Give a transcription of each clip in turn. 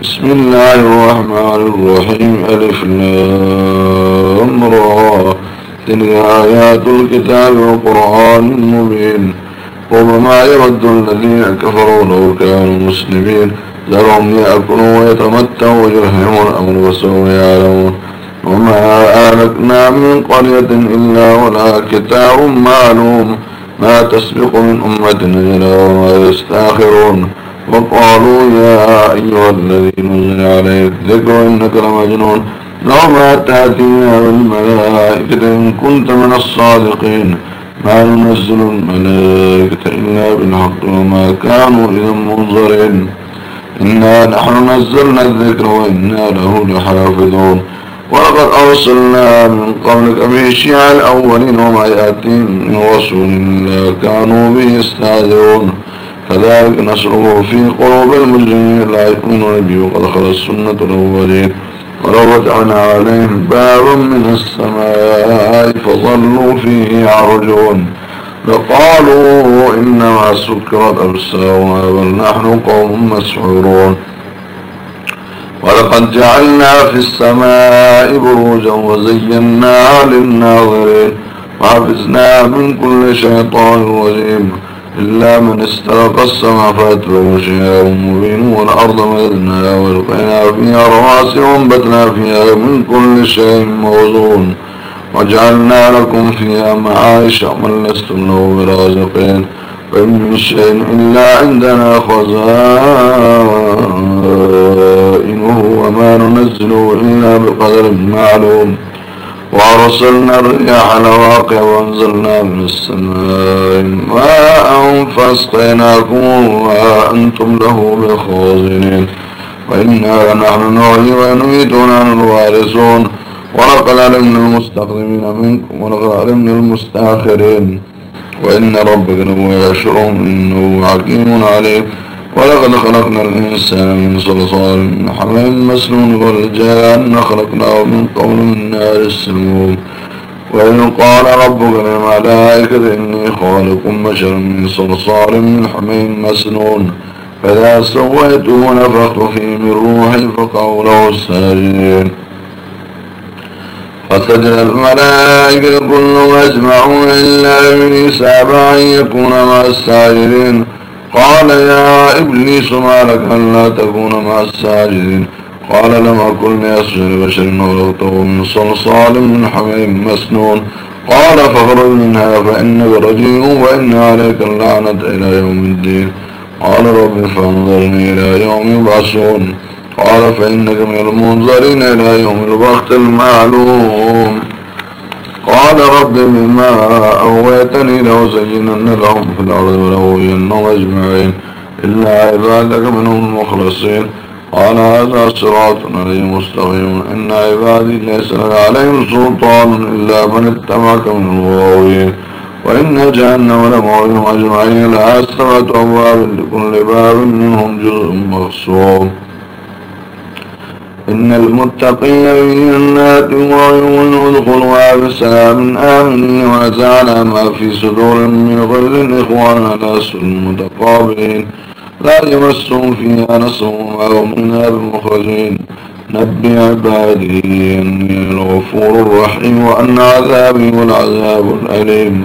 بسم الله الرحمن الرحيم. ألف لام را. تلك آيات الكتاب والقرآن المبين. ربما يود الذين كفروا لو كانوا مسلمين. ذرهم يأكلوا ويتمتعوا ويرهموا الأمر وسوف يعلمون. وما آلكنا من قرية إلا ولا كتاب معلوم. ما تسبق من أمة أجلا وما يستأخرون. وقالوا يا أيها الذي نزل عليه الذكر إنك لمجنون لو ما تأتينا بالملائكة إن كنت من الصادقين. ما ننزل الملائكة إلا بالحق وما كانوا إذا منظرين. إنا نحن نزلنا الذكر وإنا له لحافظون. ولقد أرسلنا من قبلك في شيع الأولين وما يأتيهم من رسول لا كانوا به يستهزئون. كذلك نشره في قلوب المجرمين لا يؤمنون به وقد خلت سنة الأولين ولو رجعنا عليهم بابا من السماء فظلوا فيه يعرجون. لقالوا إنما سكرت أبصارنا بل نحن قوم مسحورون. ولقد جعلنا في السماء بروجا وزيناها للناظرين. وحفظنا من كل شيطان رجيم إلا من استرق السماء فأتبعه شهاب مبين والأرض مددناها وألقينا فيها رواسي وانبتنا فيها من كل شيء موزون وجعلنا لكم فيها معايش من لستم له برازقين وإن من شيء إلا عندنا خزائنه وما ننزله إلا بقدر معلوم وأرسلنا الرياح لواقع وأنزلنا من السماء ماء فاسقيناكم وأنتم له بخازنين. وإنا نحن نعي ونميت ونحن الوارثون. ولقد علمنا المستقدمين منكم ولقد علمنا المستأخرين. وإن ربك لهو يشرهم إنه حكيم عليم. ولقد خلقنا الإنسان من صلصال من حمام مسنون والجان خلقناه من قول من نار السموم. وإن قال ربك للملائكة إني خالق بشرا من صلصال من حمام مسنون. فإذا سويته ونفخت فيه من روحي فقعوا له الساجدين فسجد الملائكة كلهم أجمعون إلا إبليس أبى أن يكون مع الساجدين. قال يا إبليس ما لك ألا تكون مع الساجدين. قال لم أكن لأسجد بشر وغلطه من صلصال من حميم مسنون. قال فاخرج منها فإنك رجيم وإن عليك اللعنة إلى يوم الدين. قال رب فانظرني إلى يوم يبعثون. قال فإنك من المنظرين إلى يوم الوقت المعلوم. قال رب بما أويتني لأزينن لهم في الأرض ولأغوينهم أجمعين. إلا عبادك منهم المخلصين. قال هذا صراط علي مستقيم. إن عبادي ليس لك عليهم سلطان إلا من اتبعك من الغاوين وإن جهنم لموعدهم أجمعين. لها سبعة أبواب لكل باب منهم جزء مخصوم. إن المتقين في جنات وعيون ادخلوا بسلام آمنين ونزعنا ما في صدور من غل إخوانا ناس متقابلين. لا يمسهم فيها نصر وما هم منها بمخرجين نبي عبادي أني الغفور الرحيم وأن عذابي هو العذاب الأليم.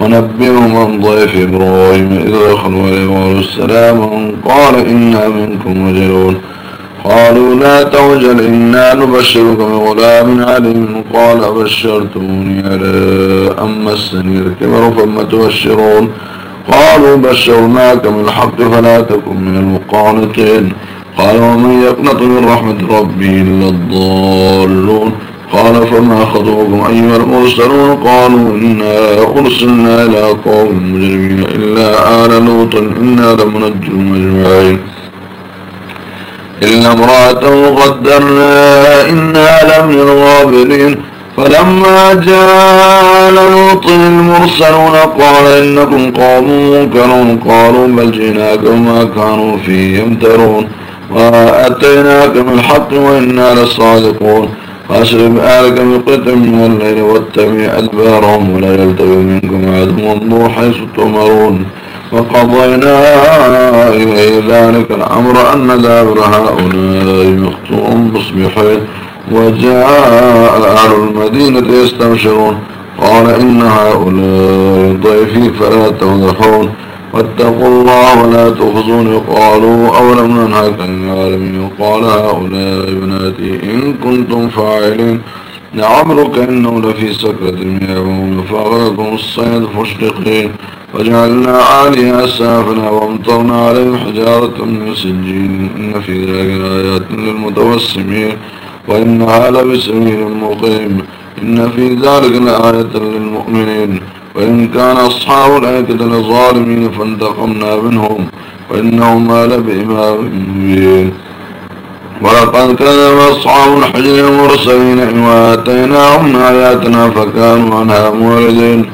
ونبئهم عن ضيف إبراهيم إذ دخلوا عليه السلام. قال إنا منكم وجلون قالوا لا توجل إنا نبشرك بغلام عليم. قال بشرتوني على أما السني الكبر فما تبشرون؟ قالوا بشرناك من الحق فلا تكن من المقانطين. قال ومن يقنط من رحمة ربي إلا الضالون. قال فما خطبكم أيها المرسلون؟ قالوا إنا أرسلنا إلى قوم مجرمين إلا آل لوط إنا لمنجم أجمعين. إلا امرأته قدرنا إنها لمن الغابرين فلما جاء لوط المرسلون قال إنكم قوم منكرون قالوا بل جئناك وما كانوا فيه يمترون وآتيناك من الحق وإنا لصادقون فأشرب آلك بقطع من الليل واتبع أدبارهم ولا يلتفت منكم عدم وانظروا حيث تؤمرون فقضينا إليه ذلك الأمر أن دابر هؤلاء مخطوء مصبحين وجاء أهل المدينة يستبشرون. قال إن هؤلاء ضيفي فلا تفضحون واتقوا الله ولا تخزون. قالوا أولم ننهك العالمين قال هؤلاء بناتي إن كنتم فاعلين. لعمرك إنه لفي سكرة يعمون فأغلقهم الصيد فاشتقين وجعلنا عاليها سافلا وامطرنا عليهم حجارة من سجين. إن في ذلك آيات للمتوسمين. وإنها لبسبيل مقيم. إن في ذلك لآية للمؤمنين. وإن كان أصحاب الآية لظالمين فانتقمنا منهم. وإنهما لبإمام مبين. ولقد كذب أصحاب الحجر المرسلين وآتيناهم آياتنا فكانوا عنها موردين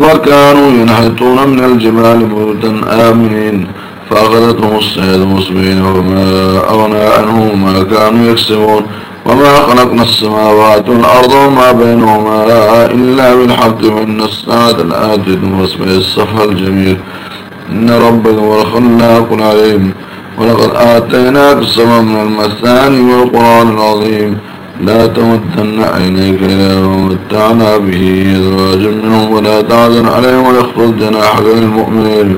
وكانوا ينحطون من الجبال بيوتا آمنين فأخذتهم السيد مصبين وما أغنى عنهم ما كانوا يكسبون. وما خلقنا السماوات والأرض وما بينهما إلا بالحق وإن الساعة الآتية واسمه الصفحة الجميل. إن ربك هو الخلاق العليم ولقد آتيناك سبع من المثاني والقرآن العظيم. لا تمدن عينيك إلى ومتعنا به أزواجا منهم ولا تعزن عليهم ويخفض جناحك للمؤمنين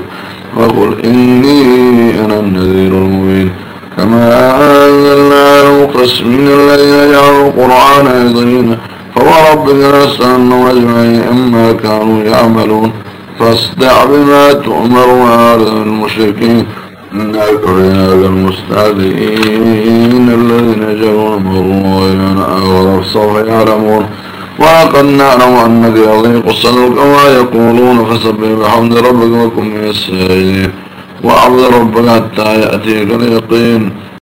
وقل إني أنا النذير المبين كما أنزلنا على المقسمين الذين جعلوا القرآن عظيما فوربك لنسألنهم أجمعين إما كانوا يعملون فاصدع بما تؤمر وأعرض المشركين إنا كرهنا المستهزئين الذين جروا مروا أغرب سوف يعلمون. ولقد نعلم أنك يضيق صدرك وما يقولون فسبح بحمد ربك وكن من السائلين وعبد ربك حتى يأتيك اليقين.